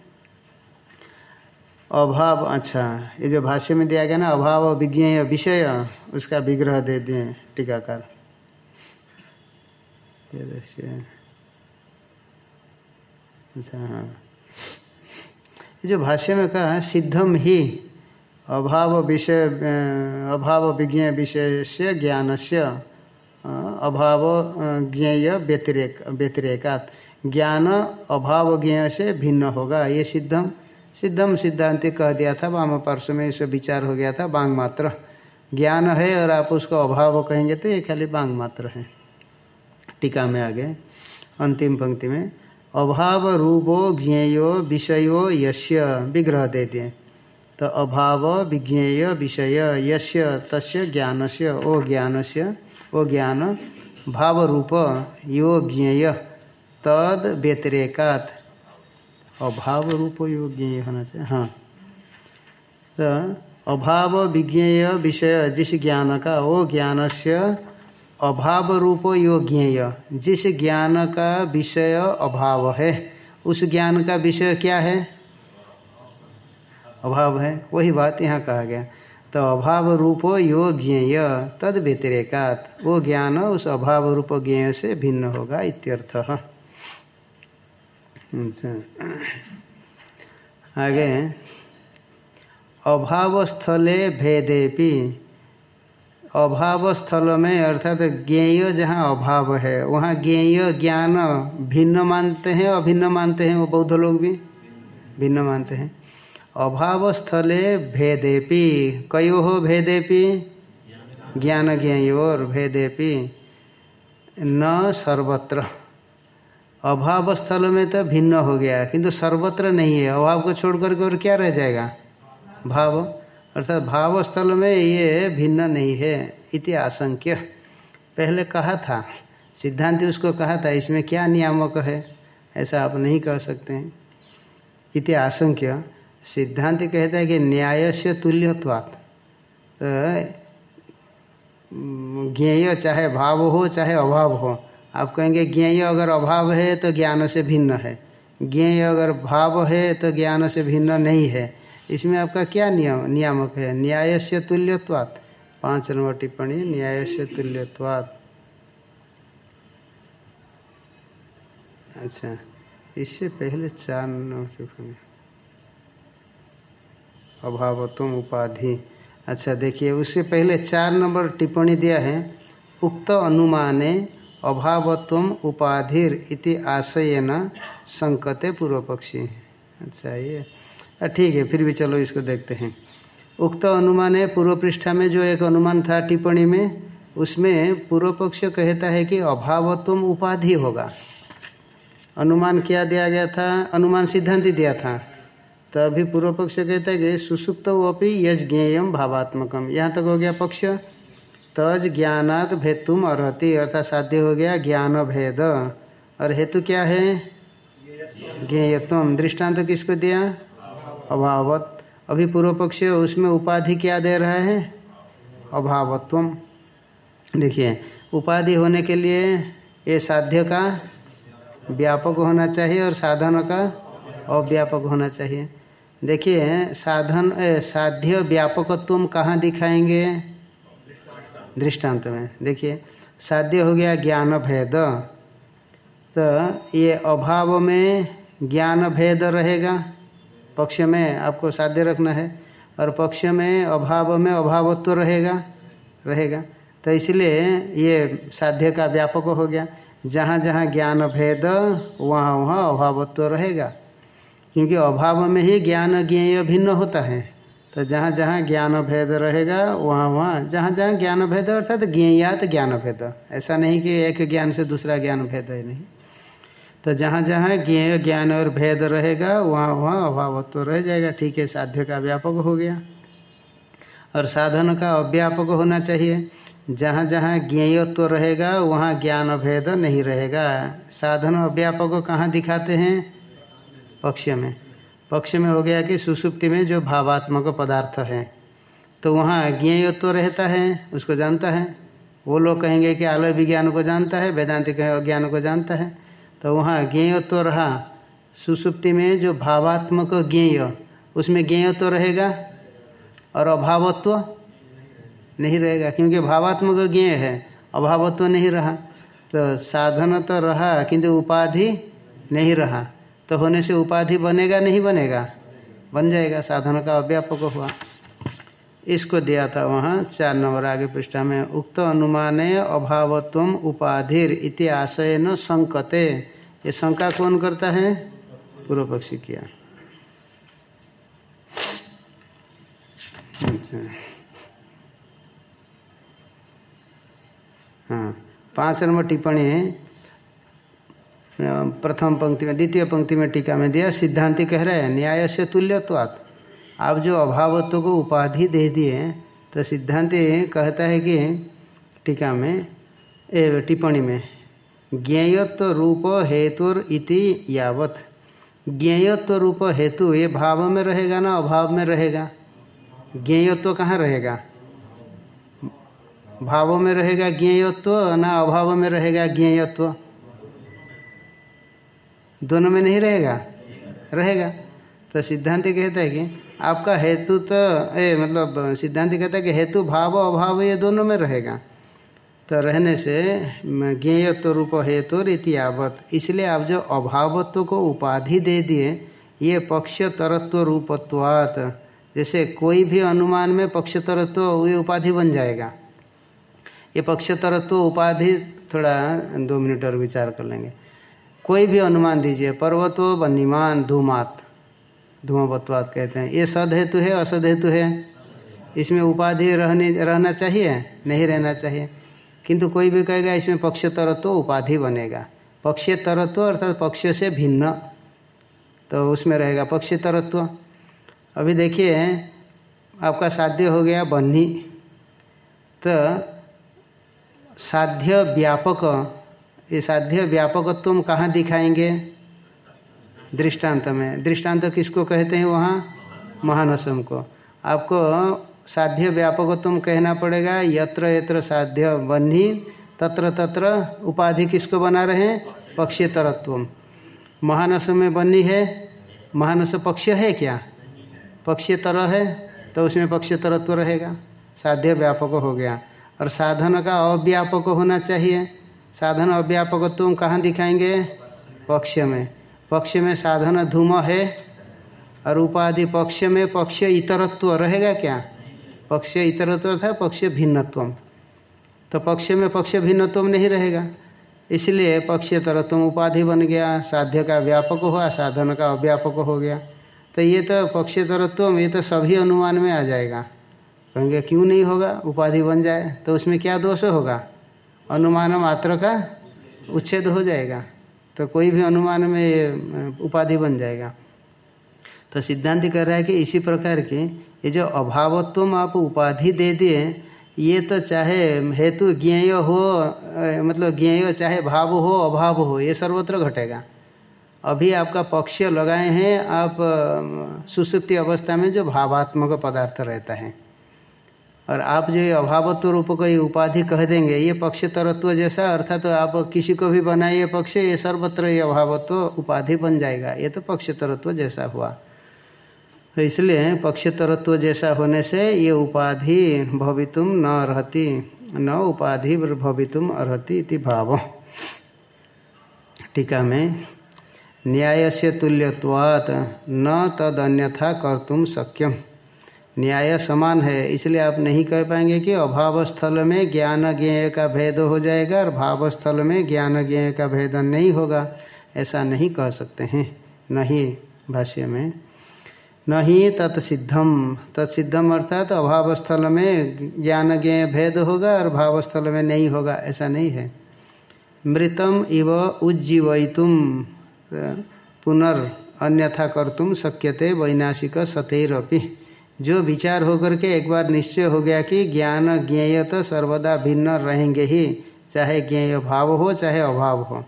अभाव अच्छा ये जो भाष्य में दिया गया ना, अभाव, विज्ञेय, विषय, उसका विग्रह दे दिए टीकाकार। अच्छा हाँ। जो भाष्य में कहा सिद्धम ही अभाव विषय अभाव विषय से ज्ञान से अभाव ज्ञेय व्यतिरेक, व्यतिरेकात। ज्ञान अभाव ज्ञेय से भिन्न होगा। ये सिद्धम सिद्धम सिद्धांति कह दिया था, वाम पार्श्व में इसे विचार हो गया था, बांग मात्र। ज्ञान है और आप उसको अभाव कहेंगे तो ये खाली बांग मात्र है। टीका में आगे, अंतिम पंक्ति में। अभाव रूपो ज्ञेयो विषयो यश्य विग्रह दे दिए तो अभाव विज्ञेय विषय यश्य तस्य ज्ञानस्य ओ ज्ञानस्य ओ ज्ञान भाव रूप यो ज्ञेय, तद व्यतिरेकात। अभाव रूप यो ज्ञेय होना चाहिए हाँ। तो अभाव विज्ञेय विषय जिस ज्ञान का वो ज्ञान से अभाव रूप यो जिस ज्ञान का विषय अभाव है, उस ज्ञान का विषय क्या है? अभाव है। वही बात यहाँ कहा गया। तो अभाव रूप यो तद व्यतिरेकात। वो ज्ञान उस अभाव रूप ज्ञेय से भिन्न होगा इत्यर्थ। अच्छा। आगे। अभाव स्थले भेदेपी अभाव स्थल में अर्थात ज्ञेय जहाँ अभाव है, वहाँ ज्ञेय ज्ञान भिन्न मानते हैं, अभिन्न मानते हैं वो बौद्ध लोग भी? भिन्न मानते हैं। अभाव स्थले भेदेपी, कयो हो भेदेपी? ज्ञान ज्ञेयोर भेदेपी। न सर्वत्र। अभाव स्थल में तो भिन्न हो गया, किंतु सर्वत्र नहीं है। अभाव को छोड़ करके और क्या रह जाएगा? भाव। अर्थात भाव स्थल में ये भिन्न नहीं है इति आशंक्य। पहले कहा था, सिद्धांति उसको कहा था, इसमें क्या नियामक है? ऐसा आप नहीं कह सकते। हैं इति आशंक्य, सिद्धांत कहता है कि न्याय से तुल्यत्वात्। तो ज्ञेय चाहे भाव हो, चाहे अभाव हो। आप कहेंगे ज्ञेय अगर अभाव है तो ज्ञान से भिन्न है। ज्ञेय अगर भाव है तो ज्ञान से भिन्न नहीं है। इसमें आपका क्या नियम, नियामक है? न्याय से तुल्यत्वात्। पाँच नंबर टिप्पणी न्याय से तुल्यत्वात्। अच्छा इससे पहले चार नंबर टिप्पणी। अभावत्म उपाधि। अच्छा देखिए, उससे पहले चार नंबर टिप्पणी दिया है। उक्त अनुमाने अभावत्व उपाधिर इति आशयन संकते पूर्व पक्षी अच्छा ये ठीक है, फिर भी चलो इसको देखते हैं। उक्त अनुमान है, पूर्व पृष्ठा में जो एक अनुमान था टिप्पणी में, उसमें पूर्व पक्ष कहता है कि अभावत्व उपाधि होगा। अनुमान क्या दिया गया था? अनुमान सिद्धांत दिया था। तो अभी पूर्व पक्ष कहता है कि सुसुप्त अपनी यज ज्ञेयम भावात्मकम यहाँ तक हो गया पक्ष। तज ज्ञानात भेदुम अर्ति अर्थात साध्य हो गया ज्ञान भेद और हेतु क्या है? ज्ञेयत्म दृष्टांत तो किसको दिया? अभावत। अभी पूर्व पक्ष उसमें उपाधि क्या दे रहा है? अभावत्व देखिए उपाधि होने के लिए ये साध्य का व्यापक होना चाहिए और साधन का अव्यापक होना चाहिए। देखिए साधन ए, साध्य व्यापकत्व कहाँ दिखाएँगे? दृष्टांत में। देखिए साध्य हो गया ज्ञान भेद तो ये अभाव में ज्ञान भेद रहेगा। पक्ष में आपको साध्य रखना है और पक्ष में अभाव में अभावत्व रहेगा रहेगा। तो इसलिए ये साध्य का व्यापक हो गया। जहाँ जहाँ ज्ञान भेद, वहाँ वहाँ अभावत्व रहेगा। क्योंकि अभाव में ही ज्ञान ज्ञेय भिन्न होता है। तो जहाँ जहाँ ज्ञान भेद रहेगा, वहाँ वहाँ जहाँ जहाँ ज्ञान भेद, अर्थात ज्ञेयात ज्ञान भेद। ऐसा नहीं कि एक ज्ञान से दूसरा ज्ञान भेद है नहीं। तो जहाँ जहाँ ज्ञेय ज्ञान और भेद रहेगा, वहाँ वहाँ अभावत्व रह जाएगा। ठीक है, साध्य का व्यापक हो गया। और साधन का अव्यापक होना चाहिए। जहाँ जहाँ ज्ञेयत्व रहेगा, वहाँ ज्ञान भेद नहीं रहेगा। साधन अव्यापक कहाँ दिखाते हैं? पक्ष में। पक्ष में हो गया कि सुसुप्ति में जो भावात्मक पदार्थ है। तो वहाँ ज्ञेयत्व तो रहता है, उसको जानता है। वो लोग कहेंगे कि आलय विज्ञान को जानता है, वेदांति कहे अज्ञान को जानता है। तो वहाँ ज्ञेयत्व तो रहा। सुसुप्ति में जो भावात्मक ज्ञेय, उसमें ज्ञेयत्व तो रहेगा और अभावत्व नहीं रहेगा, क्योंकि भावात्मक ज्ञेय है, अभावत्व नहीं रहा। तो साधन तो रहा, किंतु उपाधि नहीं रहा। तो होने से उपाधि बनेगा नहीं बनेगा, बन जाएगा, साधन का अव्यापक हुआ। इसको दिया था वहाँ चार नंबर आगे पृष्ठा में, उक्त अनुमान अभावत्व उपाधिर इति आशय न संकते। ये शंका कौन करता है? पूर्व पक्षी किया। अच्छा। हाँ पाँच नंबर टिप्पणी है। प्रथम पंक्ति में, द्वितीय पंक्ति में टीका में दिया, सिद्धांति कह रहे हैं न्याय से तुल्यत्वात्। आप जो अभावत्व को उपाधि दे दिए तो सिद्धांति कहता है कि टीका में टिप्पणी में ज्ञेयत्व रूप हेतुर इति यावत। ज्ञेयत्व रूप हेतु ये भाव में रहेगा ना अभाव में रहेगा? ज्ञेयत्व कहाँ रहेगा? भाव में रहेगा ज्ञेयत्व ना अभाव में रहेगा ज्ञेयत्व? दोनों में नहीं रहेगा? रहेगा। तो सिद्धांत कहता है कि आपका हेतु तो ए मतलब सिद्धांत कहता है कि हेतु, भाव, अभाव ये दोनों में रहेगा। तो रहने से ज्ञेयत्व रूप हेतु रीतियावत इसलिए आप जो अभावत्व को उपाधि दे दिए, ये पक्ष तरत्व रूपत्वात। जैसे कोई भी अनुमान में पक्ष तरत्व ये उपाधि बन जाएगा। ये पक्ष तरत्व उपाधि थोड़ा दो मिनट और विचार कर लेंगे। कोई भी अनुमान दीजिए, पर्वतो बनीमान धूमात। धूमवत्वात कहते हैं। ये सद हेतु है असद हेतु है। इसमें उपाधि रहने, रहना चाहिए, नहीं रहना चाहिए। किंतु कोई भी कहेगा, इसमें पक्षतर तो उपाधि बनेगा। पक्षेतरत्व अर्थात पक्ष से भिन्न। तो उसमें रहेगा पक्षेतरत्व अभी देखिए, आपका साध्य हो गया बन्ही। तो साध्य व्यापक, ये साध्य व्यापकत्व कहाँ दिखाएँगे? दृष्टांत में। दृष्टांत किसको कहते हैं वहाँ? महानसम को। आपको साध्य व्यापक तुम कहना पड़ेगा, यत्र यत्र साध्य बन्ही, तत्र तत्र उपाधि किसको बना रहे हैं? पक्षीय तरत्व महानस में बन्ही है, महानस पक्ष है क्या? पक्षीय तरह है तो उसमें पक्षीय तरत्व रहेगा। साध्य व्यापक हो गया। और साधन का अव्यापक होना चाहिए। साधन अव्यापक तुम कहाँ दिखाएँगे? पक्ष में। पक्ष में साधन धूम है, और उपाधि पक्ष में पक्ष इतरत्व रहेगा क्या? पक्ष इतरत्व था, पक्ष भिन्नत्व तो पक्ष में पक्ष भिन्नत्व नहीं रहेगा। इसलिए पक्ष तरत्व उपाधि बन गया, साध्य का व्यापक हुआ, साधन का अव्यापक हो गया। तो ये तो पक्ष तरत्व ये तो सभी अनुमान में आ जाएगा। कहेंगे, क्यों नहीं होगा? उपाधि बन जाए तो उसमें क्या दोष होगा? अनुमान मात्र का उच्छेद हो जाएगा। तो कोई भी अनुमान में उपाधि बन जाएगा। तो सिद्धांत कह रहा है कि इसी प्रकार की ये जो अभावत्व आप उपाधि दे दिए, ये तो चाहे हेतु ज्ञेय हो मतलब ज्ञेय चाहे भाव हो, अभाव हो, ये सर्वत्र घटेगा। अभी आपका पक्ष लगाए हैं, आप सुसुप्ति अवस्था में जो भावात्मक पदार्थ रहता है। और आप जो ये अभावत्व रूप कोई उपाधि कह देंगे, ये पक्ष तरत्व जैसा, अर्थात तो आप किसी को भी बनाइए पक्ष, ये सर्वत्र ये अभावत्व उपाधि बन जाएगा। ये तो पक्ष तरत्व जैसा हुआ। तो इसलिए पक्ष तरत्व जैसा होने से ये उपाधि भवितुम न रहती, न उपाधि भवितुम अर्ति इति भाव। टीका में न्याय से तुल्यवात न तद अन्यथा कर्तुम शक्यम न्याय समान है, इसलिए आप नहीं कह पाएँगे कि अभाव स्थल में ज्ञान ज्ञेय का भेद हो जाएगा और भाव स्थल में ज्ञान ज्ञेय का भेद नहीं होगा। ऐसा नहीं कह सकते हैं। नहीं, भाष्य में नहीं तत्सिद्धम तत्सिद्धम अर्थात तो अभाव स्थल में ज्ञान ज्ञेय भेद होगा और भाव स्थल में नहीं होगा, ऐसा नहीं है। मृतम इव उज्जीवयितुम। पुनर् अन्यथा कर्तुम शक्यते वैनाशिक सतैरपि। जो विचार होकर के एक बार निश्चय हो गया कि ज्ञान ज्ञेय तो सर्वदा भिन्न रहेंगे ही, चाहे ज्ञेय भाव हो, चाहे अभाव हो।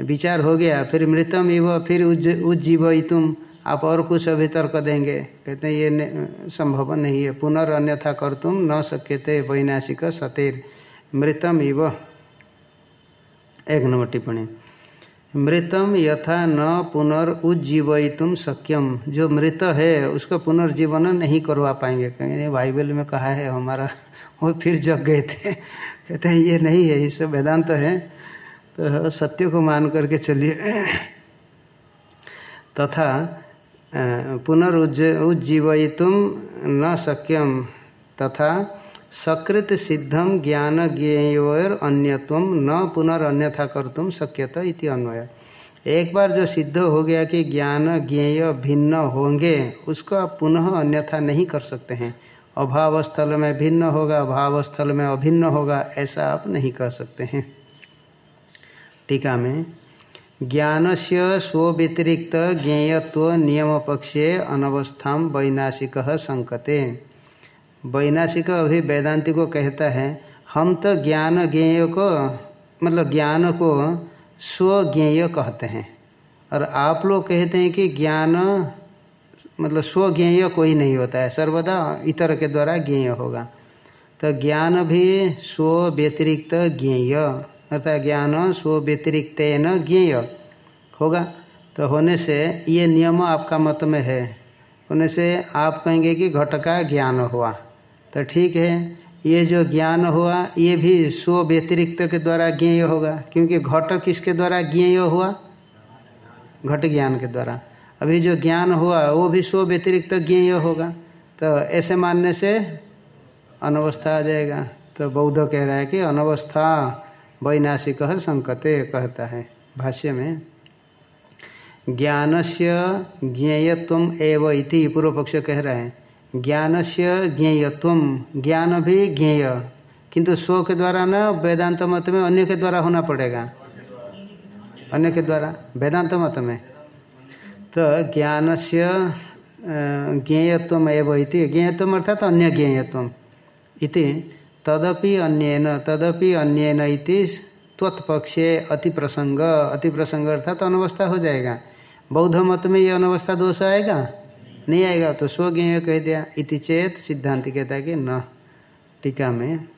विचार हो गया, फिर मृतम इव, फिर उज्ज तुम आप और कुछ अभी तर्क देंगे। कहते हैं, ये संभव नहीं है। पुनर् अन्यथा कर तुम न थे वैनाशिक सतेर। मृतम इव एक नंबर टिप्पणी। मृतम यथा न पुनर्जीवयितुम सक्यम जो मृत है, उसका पुनर्जीवन नहीं करवा पाएँगे। कहेंगे बाइबल में कहा है, हमारा, वो फिर जग गए थे। कहते हैं, ये नहीं है, ये वेदांत तो है। तो सत्य को मान करके चलिए। तथा पुनरुज्जीवयितुम न सक्यम तथा सकृत सिद्धम ज्ञान ज्ञेयोर अन्यत्व न पुनरअन्यथा कर्तुम शक्यत इति अन्वय। एक बार जो सिद्ध हो गया कि ज्ञान ज्ञेय भिन्न होंगे, उसको आप पुनः अन्यथा नहीं कर सकते हैं। अभाव स्थल में भिन्न होगा भाव स्थल में अभिन्न होगा, ऐसा आप नहीं कर सकते हैं। टीका में ज्ञान से स्व्यतिरिक्त ज्ञेयत्व नियम पक्षे अनवस्था वैनाशिक संकते। वैनाशिक अभी वेदांति को कहता है, हम तो ज्ञान ज्ञेय को मतलब ज्ञान को स्वज्ञेय कहते हैं। और आप लोग कहते हैं कि ज्ञान मतलब स्वज्ञेय कोई नहीं होता है, सर्वदा इतर के द्वारा ज्ञेय होगा। तो ज्ञान भी स्व व्यतिरिक्त ज्ञेय। अर्थात ज्ञान स्व व्यतिरिक्त न ज्ञेय। होगा? तो होने से ये नियम आपका मत में है। होने से आप कहेंगे कि घट का ज्ञान हुआ। तो ठीक है, ये जो ज्ञान हुआ, ये भी स्व व्यतिरिक्त के द्वारा ज्ञेय होगा। क्योंकि घट किसके द्वारा ज्ञेय हुआ? घट ज्ञान के द्वारा। अभी जो ज्ञान हुआ, वो भी स्व व्यतिरिक्त ज्ञेय होगा। तो ऐसे मानने से अनवस्था आ जाएगा। तो बौद्ध कह रहा है कि अनवस्था वैनाशिक संकते कहता है। भाष्य में ज्ञान से ज्ञेयत्व एवं पूर्व पक्ष कह रहा है। ज्ञान से ज्ञेयत्व ज्ञान भी ज्ञेय। किंतु स्व के द्वारा न, वेदांत मत में अन्य के द्वारा होना पड़ेगा। अन्य के द्वारा, वेदांत मत में। तो ज्ञान से ज्ञेयत्व एवं ज्ञेयत्व अर्थात अन्य ज्ञेयत्व इति तदपि अन्यन तदपि अन्यन इति त्वत्पक्षे अति प्रसंग अति प्रसंग अर्थात तो अनवस्था हो जाएगा। बौद्ध मत में ये अनवस्था दोष आएगा? नहीं आएगा तो स्वज्ञेय कह दिया। इति चेत सिद्धांत कहता है कि न। टीका में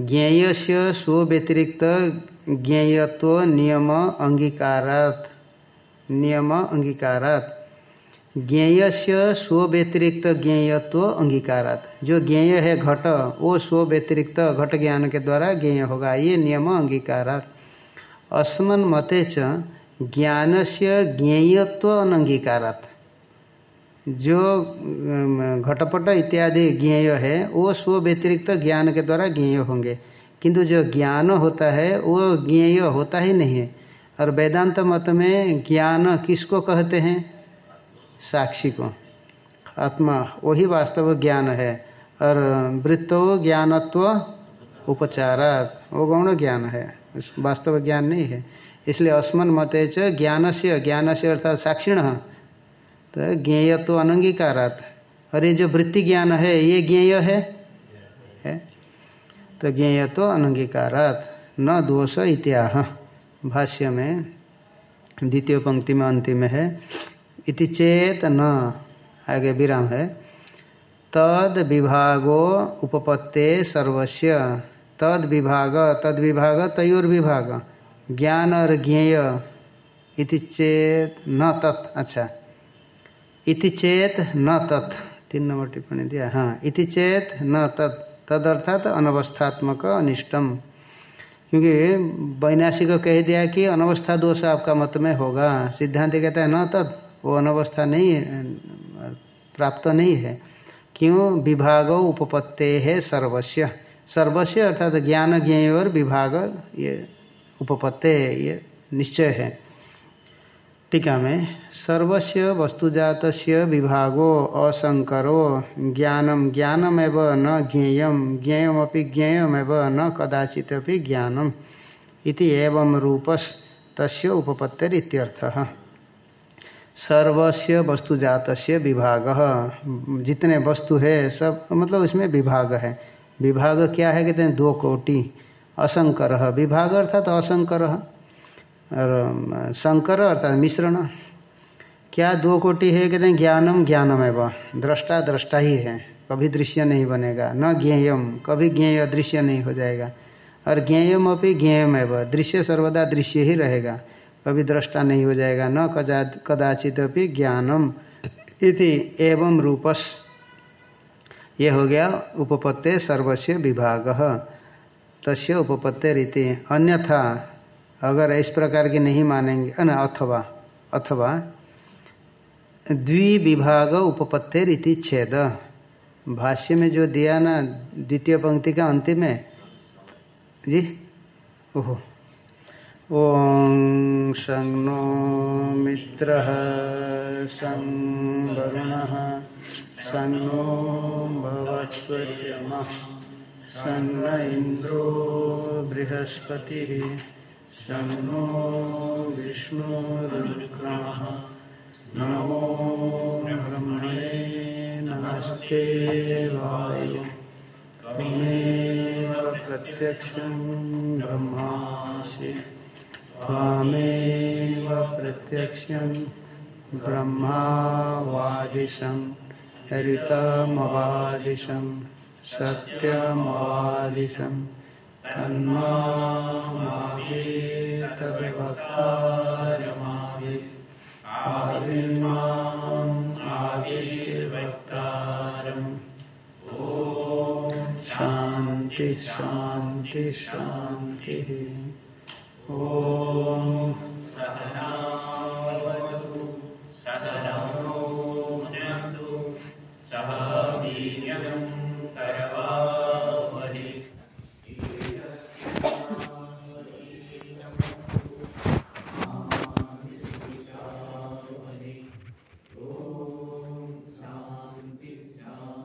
ज्ञेय से स्व व्यतिरिक्त ज्ञेयत्व नियम अंगीकारात नियम अंगीकारात। ज्ञेय से स्व व्यतिरिक्त ज्ञेयत्व अंगीकारात। जो ज्ञेय है घट, वो स्व व्यतिरिक्त घट ज्ञान के द्वारा ज्ञेय होगा। ये नियम अंगीकारात। अस्मन मते च ज्ञान से ज्ञेयत्व अनंगीकारात। जो घटपट इत्यादि ज्ञेय है, वो स्व व्यतिरिक्त ज्ञान के द्वारा ज्ञेय होंगे। किंतु जो ज्ञान होता है, वो ज्ञेय होता ही नहीं है। और वेदांत मत में ज्ञान किसको कहते हैं? साक्षी को। आत्मा वही वास्तव ज्ञान है और वृत्तो ज्ञानत्व उपचारात वो गौण ज्ञान है। वास्तव ज्ञान नहीं है। इसलिए अस्मन मते च ज्ञान से ज्ञान से अर्थात साक्षिण तो ज्ञेय तो अनंगीकारात। और ये जो वृत्ति ज्ञान है ये ज्ञेय है, है? तो ज्ञेयत्व अनंगीकारात। न दोष इत्याह। भाष्य में द्वितीय पंक्ति में अंतिम है। इति चेत न आगे विराम है। तद विभागो उपपत्ते सर्वस्व तद विभाग तद विभाग तयोर विभाग ज्ञान और ज्ञेय इति चेत न तत्। अच्छा। इति चेत न तत्। तीन नंबर टिप्पणी दिया। हाँ। इति चेत न तत्। तद अर्थात अनवस्थात्मक अनिष्टम। क्योंकि वैनाशिक कह दिया कि अनवस्था दोष आपका मत में होगा। सिद्धांत कहता है न तत्। वो अनवस्था नहीं प्राप्त नहीं है। क्यों? विभाग उपपत्ते है सर्वस्व सर्वस्व अर्थात ज्ञान ज्ञेय और विभाग, ये उपपत्ते ये निश्चय है। टीका में सर्वस्व वस्तुजात विभागो असंकरो ज्ञानम ज्ञानमेव न ज्ञेयम ज्ञेयमपि ज्ञेयमेव न कदाचित ज्ञानम इति एवं रूपस तस्य उपपत्तिरित्यर्थः। सर्वस्व वस्तु जात विभाग। जितने वस्तु है, सब मतलब इसमें विभाग है। विभाग क्या है कहते हैं? दो कोटि। असंकर विभाग अर्थात असंकर और शंकर अर्थात मिश्रण। क्या दो कोटि है कहते हैं? ज्ञानम ज्ञानम एवं दृष्टा दृष्टा ही है। कभी दृश्य नहीं बनेगा। न ज्ञेयम। कभी ज्ञेय दृश्य नहीं हो जाएगा। और ज्ञेयम अपनी ज्ञेयम एवं दृश्य सर्वदा दृश्य ही रहेगा। कभी दृष्टा नहीं हो जाएगा, न कदाचित भी ज्ञानम। इति एवं रूपस। ये हो गया उपपत्ते सर्वस्व विभाग। तस्य उपपत्ते रीति। अन्यथा, अगर इस प्रकार की नहीं मानेंगे न अथवा अथवा, द्विविभाग उपपत्ते रीति छेद। भाष्य में जो दिया ना, द्वितीय पंक्ति का अंतिम में जी, ओहो। ॐ शं नो मित्रः शं वरुणः शं नो भवत्वर्यमः शं न इन्द्रो बृहस्पतिः शं नो विष्णुरुक्रमः नमो ब्रह्मणे नमस्ते वायु त्वमेव प्रत्यक्षं ब्रह्मासि त्वामेव प्रत्यक्षं ब्रह्मावादिशं ऋतमवादिशं सत्यमवादिशं तन्मावे तद्वक्तारमावे आविर्माम् आविर्वक्तारम् ॐ शान्ति शान्तिः। Om.